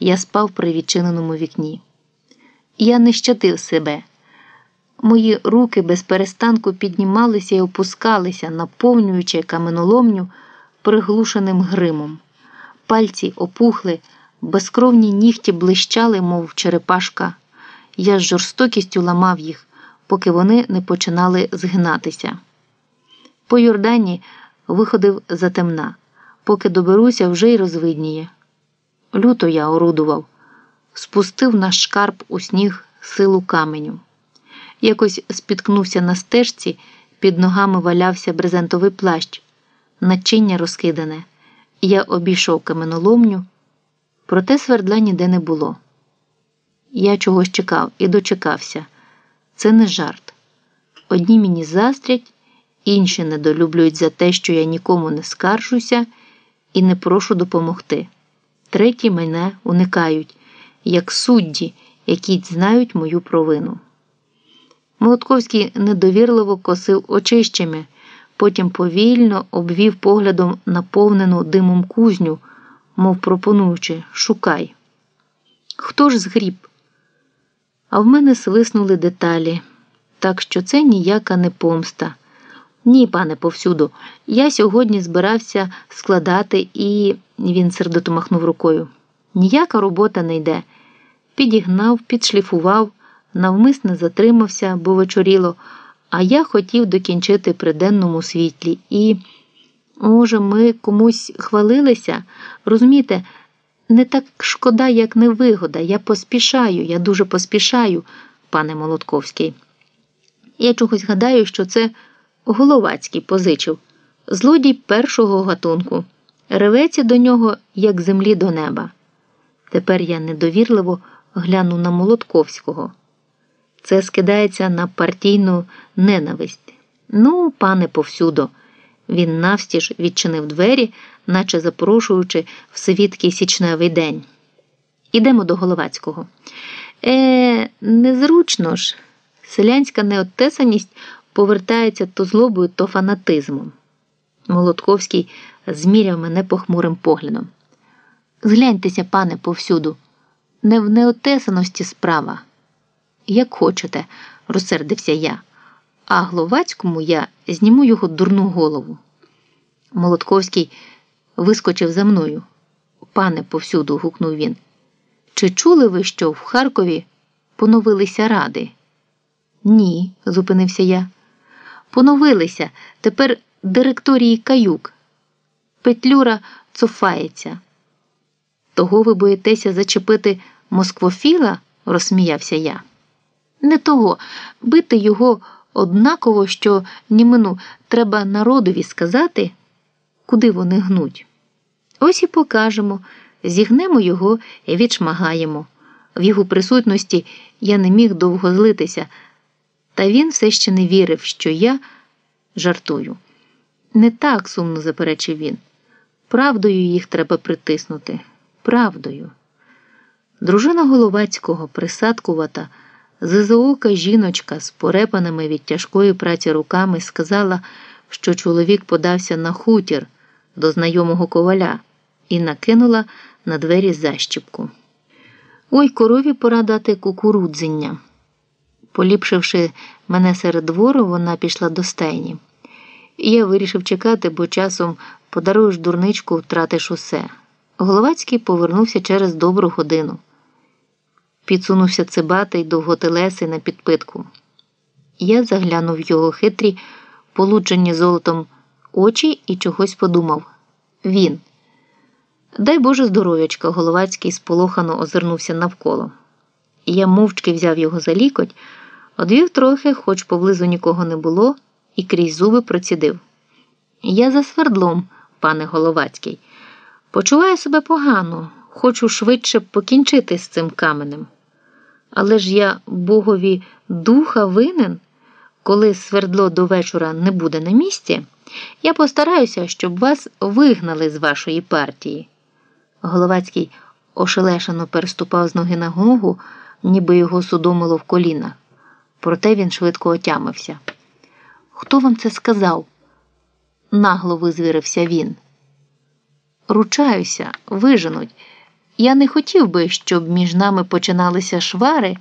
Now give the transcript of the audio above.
Я спав при відчиненому вікні. Я не щадив себе. Мої руки без перестанку піднімалися і опускалися, наповнюючи каменоломню приглушеним гримом. Пальці опухли, безкровні нігті блищали, мов черепашка. Я з жорстокістю ламав їх, поки вони не починали згинатися. По Йордані виходив затемна, поки доберуся, вже й розвидніє. Люто я орудував, спустив наш шкарб у сніг силу каменю. Якось спіткнувся на стежці, під ногами валявся брезентовий плащ, начиння розкидане. Я обійшов каменоломню, проте свердла ніде не було. Я чогось чекав і дочекався. Це не жарт. Одні мені заздрять, інші недолюблюють за те, що я нікому не скаржуся і не прошу допомогти. Треті мене уникають, як судді, які знають мою провину. Молотковський недовірливо косив очищами, потім повільно обвів поглядом наповнену димом кузню, мов пропонуючи Шукай. Хто ж згріб? А в мене свиснули деталі, так що це ніяка не помста. Ні, пане повсюду, я сьогодні збирався складати і він сердито махнув рукою. Ніяка робота не йде. Підігнав, підшліфував, навмисне затримався, бо вечоріло, а я хотів докінчити при денному світлі. І, може, ми комусь хвалилися? Розумієте, не так шкода, як невигода. Я поспішаю, я дуже поспішаю, пане Молотковський. Я чогось гадаю, що це Головацький позичив, злодій першого гатунку. Реветься до нього, як землі до неба. Тепер я недовірливо гляну на Молотковського. Це скидається на партійну ненависть. Ну, пане повсюдо. Він навстіж відчинив двері, наче запрошуючи в свідкий січневий день. Ідемо до Головацького. Е, незручно ж. Селянська неотесаність повертається то злобою, то фанатизмом. Молотковський зміряв мене похмурим поглядом. Згляньтеся, пане, повсюду, не в неотесаності справа. Як хочете, розсердився я, а Гловацькому я зніму його дурну голову. Молотковський вискочив за мною. Пане, повсюду, гукнув він. Чи чули ви, що в Харкові поновилися ради? Ні, зупинився я. Поновилися. Тепер директорії каюк. Петлюра цофається. Того ви боїтеся зачепити москвофіла? розсміявся я. Не того, бити його однаково, що німину треба народові сказати, куди вони гнуть. Ось і покажемо, зігнемо його і відшмагаємо. В його присутності я не міг довго злитися, та він все ще не вірив, що я жартую. Не так сумно заперечив він. Правдою їх треба притиснути. Правдою. Дружина Головацького, присадкувата, зизоока жіночка з порепаними від тяжкої праці руками сказала, що чоловік подався на хутір до знайомого коваля і накинула на двері защіпку. Ой, корові пора дати кукурудзення. Поліпшивши мене серед двору, вона пішла до стайні. Я вирішив чекати, бо часом подаруєш дурничку, втратиш усе. Головацький повернувся через добру годину. Підсунувся цибатий довготелесий на підпитку. Я заглянув його хитрі, полуджені золотом очі і чогось подумав він. Дай Боже здоров'ячка, Головацький сполохано озирнувся навколо. Я мовчки взяв його за лікоть, одвів трохи, хоч поблизу нікого не було, і крізь зуби процідив. Я за свердлом, пане Головацький. Почуваю себе погано, хочу швидше покінчити з цим каменем. Але ж я богові духа винен, коли свердло до вечора не буде на місці, я постараюся, щоб вас вигнали з вашої партії. Головацький ошелешено переступав з ноги на ногу, ніби його судомило в колінах. Проте він швидко отямився. Хто вам це сказав? Нагло визвірився він. Ручаюся, виженуть. Я не хотів би, щоб між нами починалися швари.